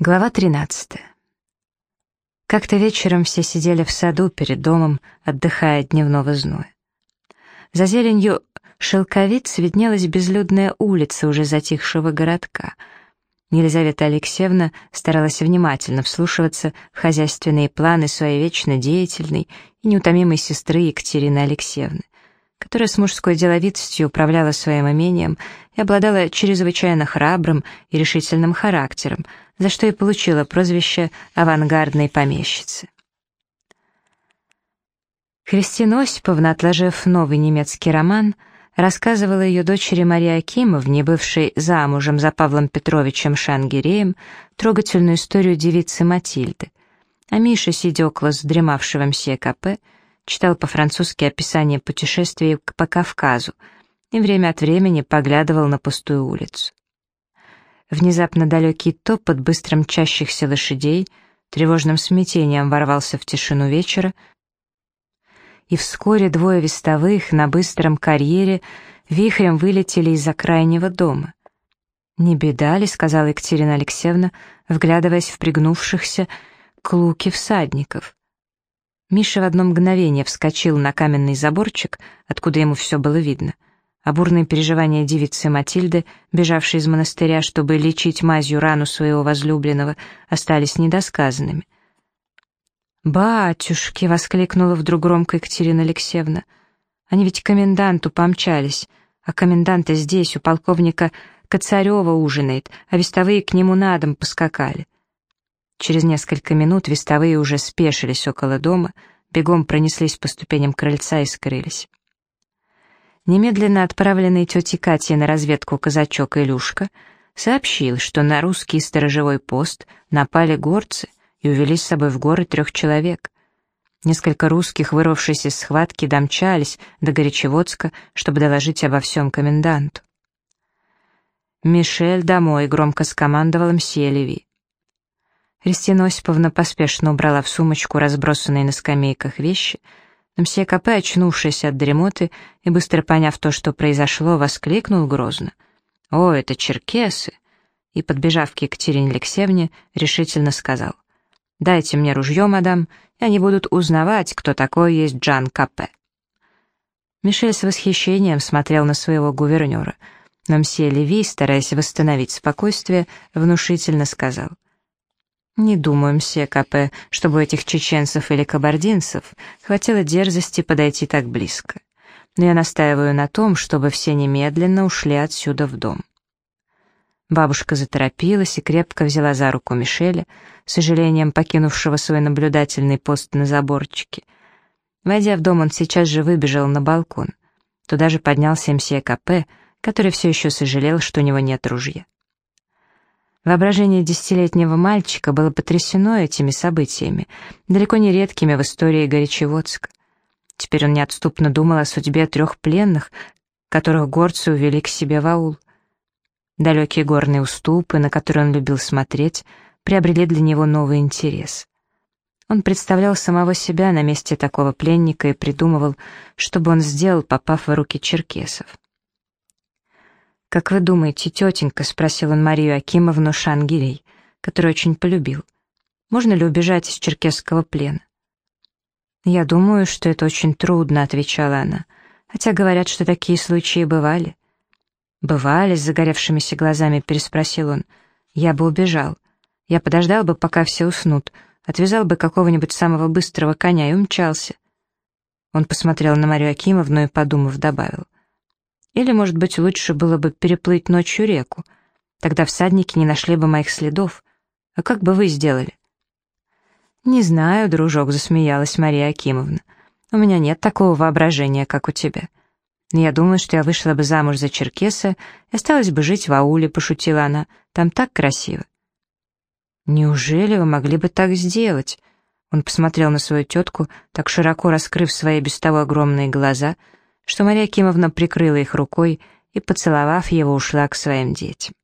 Глава 13. Как-то вечером все сидели в саду перед домом, отдыхая от дневного зноя. За зеленью шелковиц виднелась безлюдная улица уже затихшего городка. Елизавета Алексеевна старалась внимательно вслушиваться в хозяйственные планы своей вечно деятельной и неутомимой сестры Екатерины Алексеевны которая с мужской деловитостью управляла своим имением и обладала чрезвычайно храбрым и решительным характером, за что и получила прозвище «авангардной помещицы». Христина Осиповна, отложив новый немецкий роман, рассказывала ее дочери Марии Акимовне, бывшей замужем за Павлом Петровичем Шангиреем, трогательную историю девицы Матильды. А Миша, сидя около задремавшего мсье КП, читал по-французски описание путешествий по Кавказу и время от времени поглядывал на пустую улицу. Внезапно далекий топот быстро мчащихся лошадей тревожным смятением ворвался в тишину вечера, и вскоре двое вестовых на быстром карьере вихрем вылетели из-за крайнего дома. «Не беда ли?» — сказала Екатерина Алексеевна, вглядываясь в пригнувшихся к луке всадников. Миша в одно мгновение вскочил на каменный заборчик, откуда ему все было видно. А бурные переживания девицы Матильды, бежавшей из монастыря, чтобы лечить мазью рану своего возлюбленного, остались недосказанными. «Батюшки!» — воскликнула вдруг громко Екатерина Алексеевна. «Они ведь к коменданту помчались, а коменданта здесь, у полковника Коцарева ужинает, а вестовые к нему на дом поскакали». Через несколько минут вестовые уже спешились около дома, бегом пронеслись по ступеням крыльца и скрылись. Немедленно отправленный тетей Катей на разведку казачок Илюшка сообщил, что на русский сторожевой пост напали горцы и увели с собой в горы трех человек. Несколько русских, вырвавшись из схватки, домчались до Горячеводска, чтобы доложить обо всем коменданту. «Мишель домой», — громко скомандовал мсье Леви. Христина Осиповна поспешно убрала в сумочку разбросанные на скамейках вещи, но мсье Капе, очнувшись от дремоты и быстро поняв то, что произошло, воскликнул грозно. «О, это черкесы!» И, подбежав к Екатерине Алексеевне, решительно сказал. «Дайте мне ружье, мадам, и они будут узнавать, кто такой есть Джан Капе». Мишель с восхищением смотрел на своего гувернера, но мсье Леви, стараясь восстановить спокойствие, внушительно сказал — не думаю, мсье Капе, чтобы у этих чеченцев или кабардинцев хватило дерзости подойти так близко. Но я настаиваю на том, чтобы все немедленно ушли отсюда в дом. Бабушка заторопилась и крепко взяла за руку Мишеля, с сожалением покинувшего свой наблюдательный пост на заборчике. Войдя в дом, он сейчас же выбежал на балкон. Туда же поднялся мсье Капе, который все еще сожалел, что у него нет ружья. Воображение десятилетнего мальчика было потрясено этими событиями, далеко не редкими в истории Горячеводска. Теперь он неотступно думал о судьбе трех пленных, которых горцы увели к себе в аул. Далекие горные уступы, на которые он любил смотреть, приобрели для него новый интерес. Он представлял самого себя на месте такого пленника и придумывал, что бы он сделал, попав в руки черкесов. «Как вы думаете, тетенька?» — спросил он Марию Акимовну Шангирей, которую очень полюбил. «Можно ли убежать из черкесского плена?» «Я думаю, что это очень трудно», — отвечала она, «хотя говорят, что такие случаи бывали». «Бывали?» — с загоревшимися глазами переспросил он. «Я бы убежал. Я подождал бы, пока все уснут, отвязал бы какого-нибудь самого быстрого коня и умчался». Он посмотрел на Марию Акимовну и, подумав, добавил — или, может быть, лучше было бы переплыть ночью реку. Тогда всадники не нашли бы моих следов. А как бы вы сделали?» «Не знаю, дружок», — засмеялась Мария Акимовна. «У меня нет такого воображения, как у тебя. Я думаю, что я вышла бы замуж за черкеса и осталась бы жить в ауле», — пошутила она. «Там так красиво». «Неужели вы могли бы так сделать?» Он посмотрел на свою тетку, так широко раскрыв свои без того огромные глаза — что Мария Кимовна прикрыла их рукой и, поцеловав его, ушла к своим детям.